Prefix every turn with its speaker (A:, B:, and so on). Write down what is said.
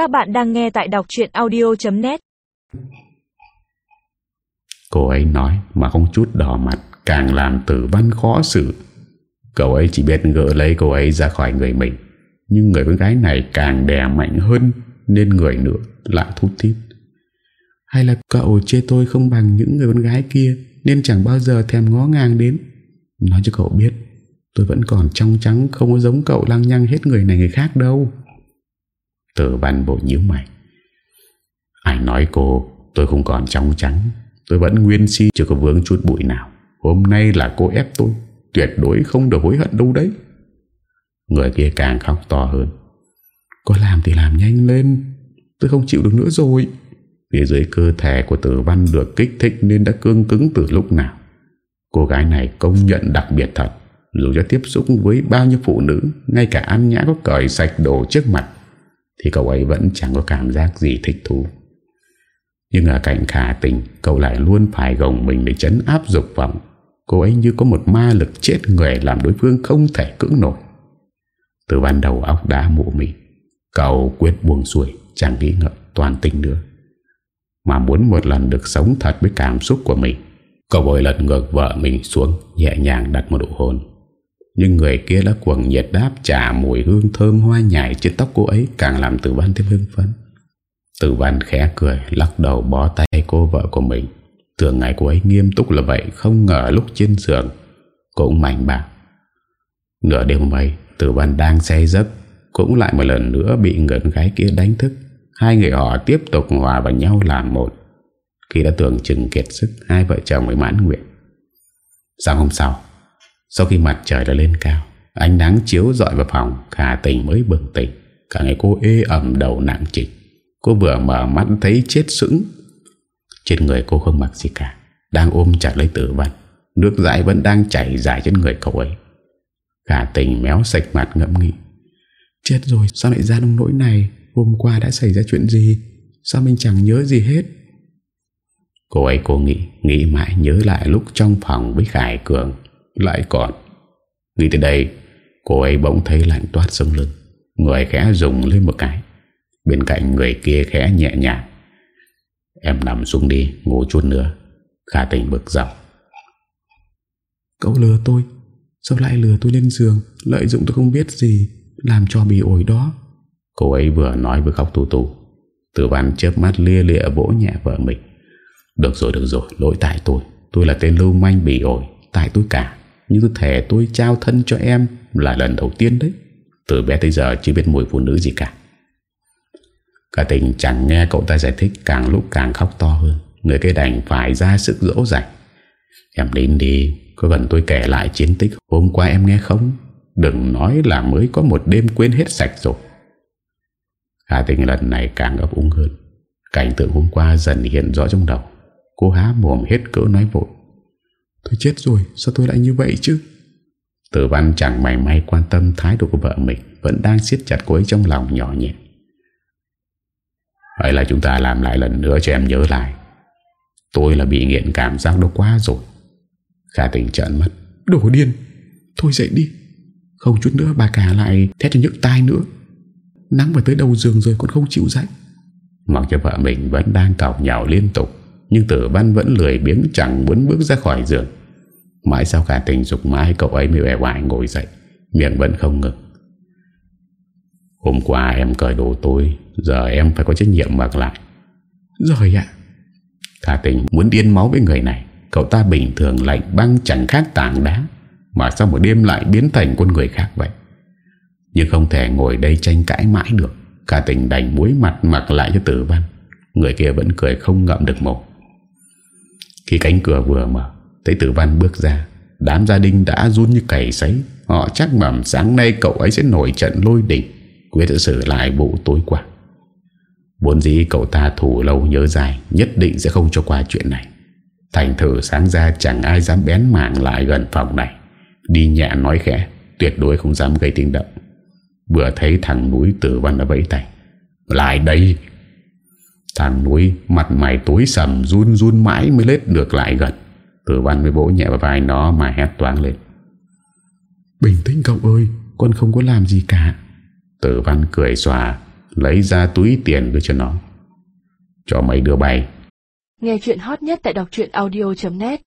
A: Các bạn đang nghe tại đọc chuyện audio.net
B: Cô ấy nói mà không chút đỏ mặt, Càng làm tử văn khó xử. Cậu ấy chỉ biết gỡ lấy cô ấy ra khỏi người mình, Nhưng người con gái này càng đè mạnh hơn Nên người nữa lại thút thít. Hay là cậu chê tôi không bằng những người con gái kia Nên chẳng bao giờ thèm ngó ngang đến. Nói cho cậu biết, Tôi vẫn còn trong trắng Không có giống cậu lăng nhăng hết người này người khác đâu. Tử văn bộ nhíu mày. Anh nói cô, Tôi không còn trong trắng. Tôi vẫn nguyên si, chưa có vướng chút bụi nào. Hôm nay là cô ép tôi. Tuyệt đối không được hối hận đâu đấy. Người kia càng khóc to hơn. Có làm thì làm nhanh lên. Tôi không chịu được nữa rồi. Phía dưới cơ thể của tử văn được kích thích Nên đã cương cứng từ lúc nào. Cô gái này công nhận đặc biệt thật. Dù cho tiếp xúc với bao nhiêu phụ nữ, Ngay cả ăn nhã có cởi sạch đồ trước mặt thì cậu ấy vẫn chẳng có cảm giác gì thích thú. Nhưng ở cạnh khả tình, Cậu lại luôn phải gồng mình để chấn áp dục vọng. Cô ấy như có một ma lực chết người Làm đối phương không thể cưỡng nổi. Từ ban đầu óc đã mụ mị, Cậu quyết buông xuôi, Chẳng nghĩ ngợi toàn tình nữa. Mà muốn một lần được sống thật với cảm xúc của mình, Cậu vội lật ngược vợ mình xuống, Nhẹ nhàng đặt một độ hôn. Nhưng người kia đã cuồng nhiệt đáp Trả mùi hương thơm hoa nhài trên tóc cô ấy, Càng làm tử văn thêm hưng phấn. Tử văn khẽ cười, Lắc đầu bó tay cô vợ của mình. Tưởng ngày cô ấy nghiêm túc là vậy, Không ngờ lúc trên giường Cũng mạnh bạc. Nửa đêm mây Tử văn đang say giấc, Cũng lại một lần nữa bị người con gái kia đánh thức. Hai người họ tiếp tục hòa vào nhau làm một. Khi đã tưởng chừng kiệt sức, Hai vợ chồng mới mãn nguyện. Sáng hôm sau sau khi mặt trời đã lên cao, Ánh nắng chiếu dọi vào phòng, Khả tình mới bừng tỉnh. Cả ngày cô ê ẩm đầu nặng trịch. Cô vừa mở mắt thấy chết sững. Trên người cô không mặc gì cả, Đang ôm chặt lấy tử văn Nước dãi vẫn đang chảy dài trên người cậu ấy. Khả tình méo sạch mặt ngẫm nghĩ. Chết rồi, sao lại ra nông nỗi này? Hôm qua đã xảy ra chuyện gì? Sao mình chẳng nhớ gì hết? Cô ấy cô nghĩ Nghĩ mãi nhớ lại lúc trong phòng với Khải Cường. Lại còn. Nghĩ tới đây Cô ấy bỗng thấy lạnh toát sông lưng. Người khẽ dùng lên một cái. Bên cạnh người kia khẽ nhẹ nhàng. Em nằm xuống đi Ngủ chút nữa. Khả tình bực dọc. Cậu lừa tôi? Sao lại lừa tôi lên giường? Lợi dụng tôi không biết gì Làm cho bị ổi đó. Cô ấy vừa nói vừa khóc tù tù. Tử văn chớp mắt lia lịa vỗ nhẹ vợ mình. Được rồi được rồi Lỗi tại tôi. Tôi là tên lưu manh bị ổi Tại tôi cả nhưng thể tôi trao thân cho em Là lần đầu tiên đấy. Từ bé tới giờ chưa biết mùi phụ nữ gì cả. Cả tình chẳng nghe cậu ta giải thích, Càng lúc càng khóc to hơn. Người cây đành phải ra sức dỗ dành. Em đến đi, Có cần tôi kể lại chiến tích hôm qua em nghe không? Đừng nói là mới có một đêm quên hết sạch rồi. Hà tình lần này càng ấp úng hơn. Cảnh tượng hôm qua dần hiện rõ trong đầu. Cô há mồm hết cỡ nói vội. Tôi chết rồi Sao tôi lại như vậy chứ? Tử văn chẳng mày may quan tâm thái độ của vợ mình Vẫn đang siết chặt cô ấy trong lòng nhỏ nhẹ. Vậy là chúng ta làm lại lần nữa cho em nhớ lại. Tôi là bị nghiện cảm giác đó quá rồi. Khả tình trợn mắt. Đổ điên Thôi dậy đi. Không chút nữa bà cả lại thét cho nhức tai nữa. Nắng phải tới đầu giường rồi còn không chịu dậy. Mặc cho vợ mình vẫn đang cọc nhào liên tục Nhưng tử văn vẫn lười biếng chẳng muốn bước ra khỏi giường Mãi sau cả tình dục mãi cậu ấy mới vẻ hoài ngồi dậy Miệng vẫn không ngừng. Hôm qua em cởi đồ tôi Giờ em phải có trách nhiệm mặc lại. Rồi ạ. Khả tình muốn điên máu với người này Cậu ta bình thường lạnh băng chẳng khác tảng đá Mà sau một đêm lại biến thành con người khác vậy? Nhưng không thể ngồi đây tranh cãi mãi được Cả tình đành muối mặt mặc lại cho tử văn. Người kia vẫn cười không ngậm được một Khi cánh cửa vừa mở Thấy tử văn bước ra, Đám gia đình đã run như cầy sấy. Họ chắc mầm sáng nay cậu ấy sẽ nổi trận lôi đỉnh Quyết xử lại vụ tối qua. Bốn dĩ cậu ta thủ lâu nhớ dài, Nhất định sẽ không cho qua chuyện này. Thành thử sáng ra chẳng ai dám bén mảng lại gần phòng này. Đi nhẹ nói khẽ, Tuyệt đối không dám gây tiếng động. Vừa thấy thằng núi tử văn đã vẫy tay, Lại đây. Thằng núi mặt mày tối sầm, Run run mãi mới lết được lại gần. Tử văn mới vỗ nhẹ vào vai nó Mà hét toán lên. Bình tĩnh cậu ơi Con không có làm gì cả. Tử văn cười xòa Lấy ra túi tiền đưa cho nó. Cho mấy đứa bay.
C: Nghe chuyện hot nhất tại đọc audio.net